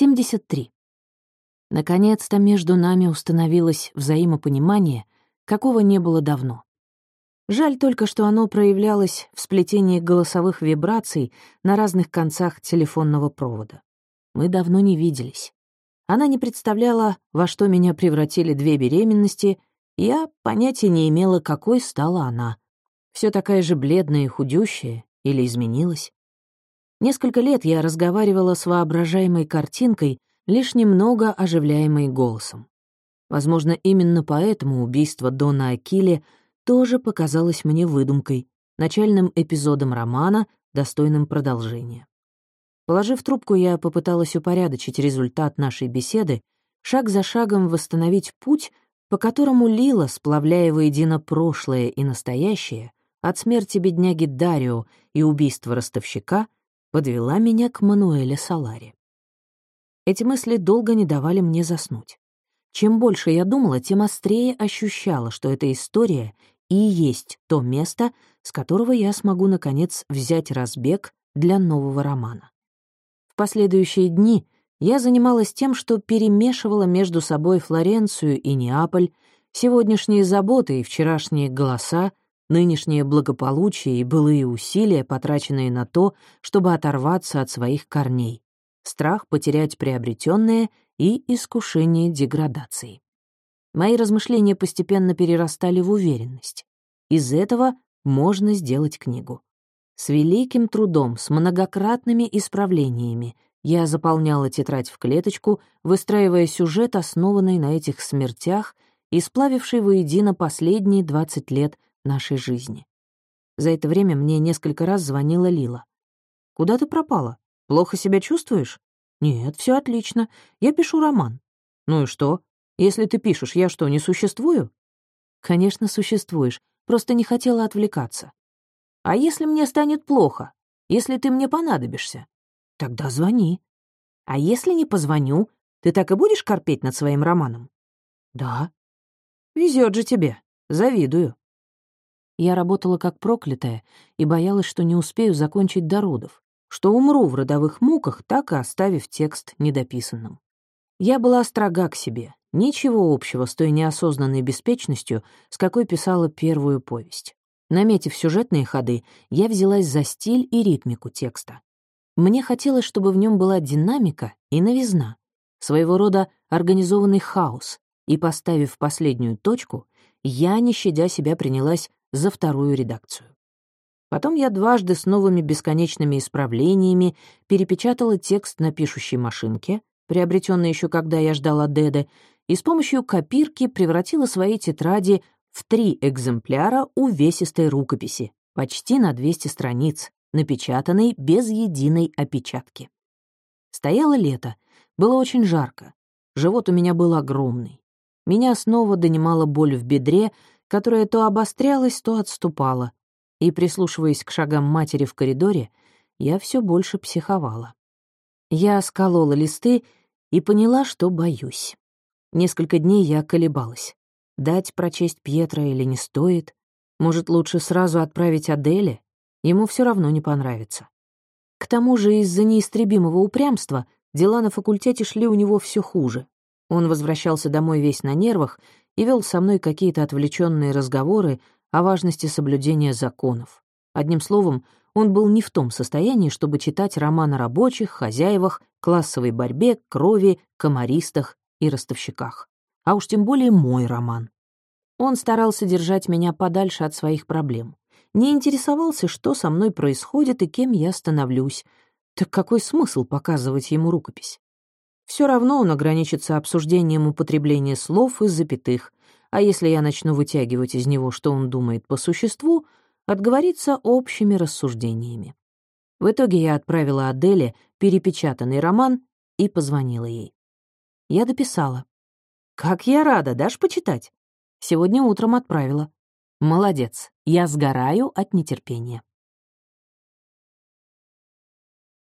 73. Наконец-то между нами установилось взаимопонимание, какого не было давно. Жаль только, что оно проявлялось в сплетении голосовых вибраций на разных концах телефонного провода. Мы давно не виделись. Она не представляла, во что меня превратили две беременности, я понятия не имела, какой стала она. Все такая же бледная и худющая, или изменилась. Несколько лет я разговаривала с воображаемой картинкой, лишь немного оживляемой голосом. Возможно, именно поэтому убийство Дона Акили тоже показалось мне выдумкой, начальным эпизодом романа, достойным продолжения. Положив трубку, я попыталась упорядочить результат нашей беседы, шаг за шагом восстановить путь, по которому Лила, сплавляя воедино прошлое и настоящее, от смерти бедняги Дарио и убийства ростовщика — подвела меня к Мануэле Салари. Эти мысли долго не давали мне заснуть. Чем больше я думала, тем острее ощущала, что эта история и есть то место, с которого я смогу, наконец, взять разбег для нового романа. В последующие дни я занималась тем, что перемешивала между собой Флоренцию и Неаполь, сегодняшние заботы и вчерашние голоса, нынешнее благополучие и былые усилия, потраченные на то, чтобы оторваться от своих корней, страх потерять приобретенное и искушение деградации. Мои размышления постепенно перерастали в уверенность. Из этого можно сделать книгу. С великим трудом, с многократными исправлениями я заполняла тетрадь в клеточку, выстраивая сюжет, основанный на этих смертях и сплавивший воедино последние 20 лет нашей жизни. За это время мне несколько раз звонила Лила. «Куда ты пропала? Плохо себя чувствуешь?» «Нет, все отлично. Я пишу роман». «Ну и что? Если ты пишешь, я что, не существую?» «Конечно, существуешь. Просто не хотела отвлекаться». «А если мне станет плохо? Если ты мне понадобишься?» «Тогда звони». «А если не позвоню, ты так и будешь корпеть над своим романом?» «Да». Везет же тебе. Завидую. Я работала как проклятая и боялась, что не успею закончить до родов, что умру в родовых муках, так и оставив текст недописанным. Я была строга к себе, ничего общего с той неосознанной беспечностью, с какой писала первую повесть. Наметив сюжетные ходы, я взялась за стиль и ритмику текста. Мне хотелось, чтобы в нем была динамика и новизна, своего рода организованный хаос, и, поставив последнюю точку, я, не щадя себя, принялась за вторую редакцию. Потом я дважды с новыми бесконечными исправлениями перепечатала текст на пишущей машинке, приобретенный еще когда я ждала Деды, и с помощью копирки превратила свои тетради в три экземпляра увесистой рукописи, почти на 200 страниц, напечатанной без единой опечатки. Стояло лето, было очень жарко, живот у меня был огромный. Меня снова донимала боль в бедре, которая то обострялась, то отступала, и, прислушиваясь к шагам матери в коридоре, я все больше психовала. Я сколола листы и поняла, что боюсь. Несколько дней я колебалась. Дать прочесть Пьетро или не стоит? Может, лучше сразу отправить Аделе? Ему все равно не понравится. К тому же из-за неистребимого упрямства дела на факультете шли у него все хуже. Он возвращался домой весь на нервах и вел со мной какие-то отвлеченные разговоры о важности соблюдения законов. Одним словом, он был не в том состоянии, чтобы читать роман о рабочих, хозяевах, классовой борьбе, крови, комаристах и ростовщиках. А уж тем более мой роман. Он старался держать меня подальше от своих проблем. Не интересовался, что со мной происходит и кем я становлюсь. Так какой смысл показывать ему рукопись? Все равно он ограничится обсуждением употребления слов и запятых, а если я начну вытягивать из него, что он думает по существу, отговорится общими рассуждениями. В итоге я отправила Аделе перепечатанный роман и позвонила ей. Я дописала. «Как я рада, дашь почитать?» Сегодня утром отправила. «Молодец, я сгораю от нетерпения».